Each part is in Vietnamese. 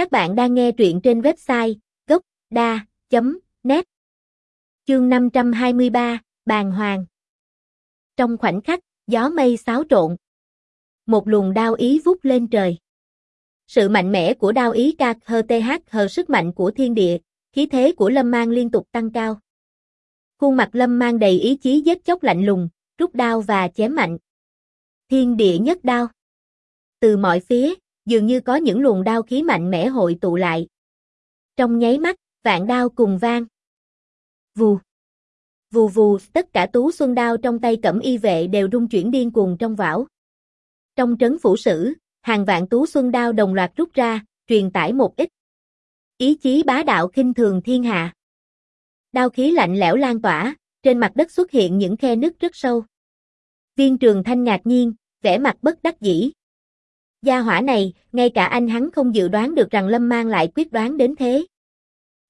Các bạn đang nghe truyện trên website gốc.da.net Chương 523, Bàn Hoàng Trong khoảnh khắc, gió mây xáo trộn. Một luồng đao ý vút lên trời. Sự mạnh mẽ của đao ý ca hơ th hờ sức mạnh của thiên địa, khí thế của lâm mang liên tục tăng cao. Khuôn mặt lâm mang đầy ý chí giết chóc lạnh lùng, rút đao và chém mạnh. Thiên địa nhất đao. Từ mọi phía, dường như có những luồng đao khí mạnh mẽ hội tụ lại. Trong nháy mắt, vạn đao cùng vang. Vù. Vù vù, tất cả tú xuân đao trong tay cẩm y vệ đều rung chuyển điên cuồng trong vảo. Trong trấn phủ sử, hàng vạn tú xuân đao đồng loạt rút ra, truyền tải một ít. Ý chí bá đạo khinh thường thiên hạ. Đao khí lạnh lẽo lan tỏa, trên mặt đất xuất hiện những khe nứt rất sâu. Viên trường thanh ngạc nhiên, vẻ mặt bất đắc dĩ. Gia hỏa này, ngay cả anh hắn không dự đoán được rằng Lâm Mang lại quyết đoán đến thế.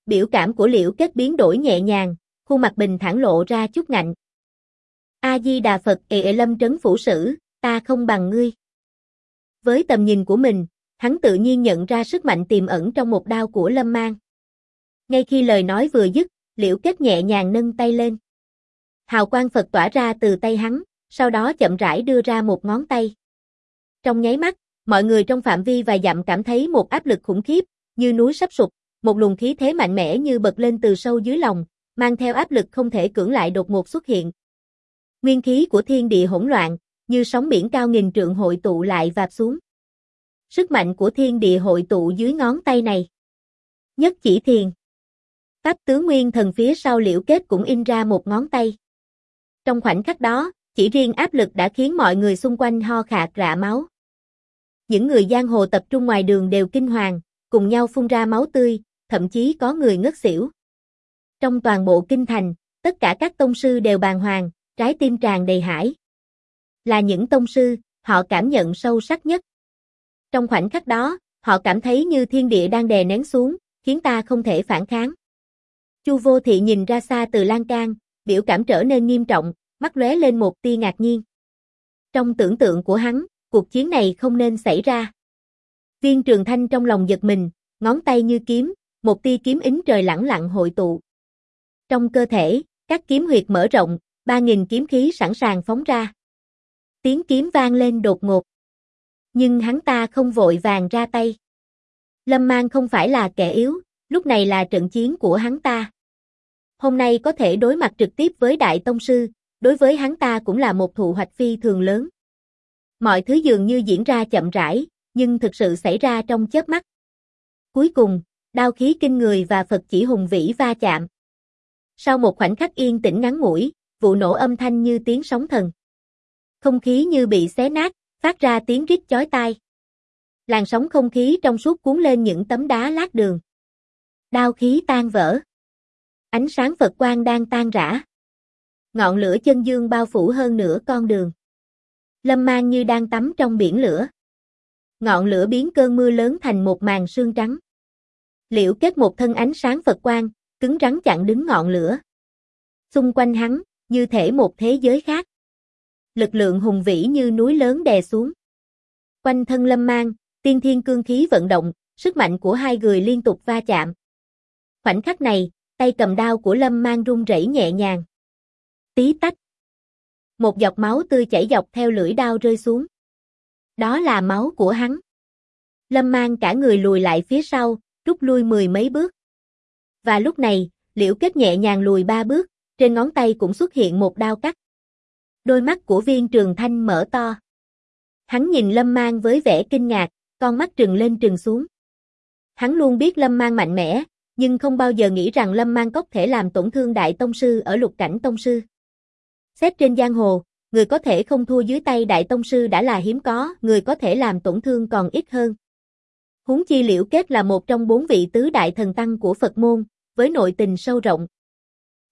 Biểu cảm của Liễu Kết biến đổi nhẹ nhàng, khuôn mặt bình thản lộ ra chút ngạnh. A-di-đà Phật ệ lâm trấn phủ sử, ta không bằng ngươi. Với tầm nhìn của mình, hắn tự nhiên nhận ra sức mạnh tiềm ẩn trong một đao của Lâm Mang. Ngay khi lời nói vừa dứt, Liễu Kết nhẹ nhàng nâng tay lên. Hào quang Phật tỏa ra từ tay hắn, sau đó chậm rãi đưa ra một ngón tay. Trong nháy mắt, mọi người trong phạm vi vài dặm cảm thấy một áp lực khủng khiếp, như núi sắp sụp, một luồng khí thế mạnh mẽ như bật lên từ sâu dưới lòng, mang theo áp lực không thể cưỡng lại đột ngột xuất hiện. Nguyên khí của thiên địa hỗn loạn, như sóng biển cao nghìn trượng hội tụ lại vạp xuống. Sức mạnh của thiên địa hội tụ dưới ngón tay này. Nhất chỉ thiền. Pháp tướng nguyên thần phía sau liễu kết cũng in ra một ngón tay. Trong khoảnh khắc đó, chỉ riêng áp lực đã khiến mọi người xung quanh ho khạc rạ máu. Những người giang hồ tập trung ngoài đường đều kinh hoàng, cùng nhau phun ra máu tươi, thậm chí có người ngất xỉu. Trong toàn bộ kinh thành, tất cả các tông sư đều bàng hoàng, trái tim tràn đầy hải. Là những tông sư, họ cảm nhận sâu sắc nhất. Trong khoảnh khắc đó, họ cảm thấy như thiên địa đang đè nén xuống, khiến ta không thể phản kháng. Chu vô thị nhìn ra xa từ lan can, biểu cảm trở nên nghiêm trọng, mắt lóe lên một tia ngạc nhiên. Trong tưởng tượng của hắn, cuộc chiến này không nên xảy ra. Viên trường thanh trong lòng giật mình, ngón tay như kiếm, một tia kiếm ính trời lẳng lặng hội tụ. Trong cơ thể, các kiếm huyệt mở rộng, ba nghìn kiếm khí sẵn sàng phóng ra. Tiếng kiếm vang lên đột ngột. Nhưng hắn ta không vội vàng ra tay. Lâm Mang không phải là kẻ yếu, lúc này là trận chiến của hắn ta. Hôm nay có thể đối mặt trực tiếp với Đại Tông Sư, đối với hắn ta cũng là một thụ hoạch phi thường lớn. Mọi thứ dường như diễn ra chậm rãi, nhưng thực sự xảy ra trong chớp mắt. Cuối cùng, đao khí kinh người và Phật chỉ hùng vĩ va chạm. Sau một khoảnh khắc yên tĩnh ngắn ngủi, vụ nổ âm thanh như tiếng sóng thần. Không khí như bị xé nát, phát ra tiếng rít chói tai. Làn sóng không khí trong suốt cuốn lên những tấm đá lát đường. Đao khí tan vỡ. Ánh sáng Phật quang đang tan rã. Ngọn lửa chân dương bao phủ hơn nửa con đường. Lâm mang như đang tắm trong biển lửa. Ngọn lửa biến cơn mưa lớn thành một màn sương trắng. Liễu kết một thân ánh sáng Phật quang, cứng rắn chặn đứng ngọn lửa. Xung quanh hắn, như thể một thế giới khác. Lực lượng hùng vĩ như núi lớn đè xuống. Quanh thân lâm mang, tiên thiên cương khí vận động, sức mạnh của hai người liên tục va chạm. Khoảnh khắc này, tay cầm đao của lâm mang rung rẩy nhẹ nhàng. Tí tách. Một giọt máu tươi chảy dọc theo lưỡi đao rơi xuống. Đó là máu của hắn. Lâm mang cả người lùi lại phía sau, rút lui mười mấy bước. Và lúc này, liễu kết nhẹ nhàng lùi ba bước, trên ngón tay cũng xuất hiện một đao cắt. Đôi mắt của viên trường thanh mở to. Hắn nhìn lâm mang với vẻ kinh ngạc, con mắt trừng lên trừng xuống. Hắn luôn biết lâm mang mạnh mẽ, nhưng không bao giờ nghĩ rằng lâm mang có thể làm tổn thương đại tông sư ở lục cảnh tông sư. Xét trên giang hồ, người có thể không thua dưới tay đại tông sư đã là hiếm có, người có thể làm tổn thương còn ít hơn. Huống chi liễu kết là một trong bốn vị tứ đại thần tăng của Phật môn, với nội tình sâu rộng.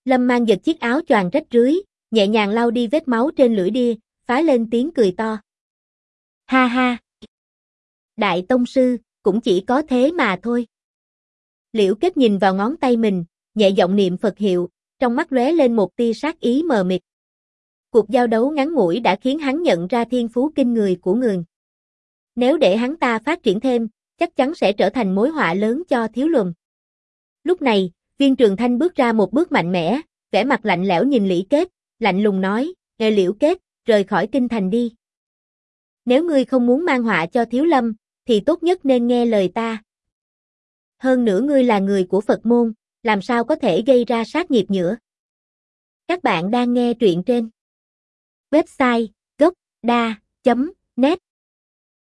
Lâm mang giật chiếc áo choàng rách rưới, nhẹ nhàng lau đi vết máu trên lưỡi đia, phá lên tiếng cười to. Ha ha! Đại tông sư, cũng chỉ có thế mà thôi. Liễu kết nhìn vào ngón tay mình, nhẹ giọng niệm Phật hiệu, trong mắt lóe lên một tia sát ý mờ mịt. Cuộc giao đấu ngắn ngủi đã khiến hắn nhận ra thiên phú kinh người của người. Nếu để hắn ta phát triển thêm, chắc chắn sẽ trở thành mối họa lớn cho thiếu lùm. Lúc này, viên trường thanh bước ra một bước mạnh mẽ, vẻ mặt lạnh lẽo nhìn Lý Kết, lạnh lùng nói, Nghe liễu Kết, rời khỏi kinh thành đi. Nếu ngươi không muốn mang họa cho thiếu lâm, thì tốt nhất nên nghe lời ta. Hơn nữa ngươi là người của Phật môn, làm sao có thể gây ra sát nghiệp nữa. Các bạn đang nghe truyện trên website gocda.net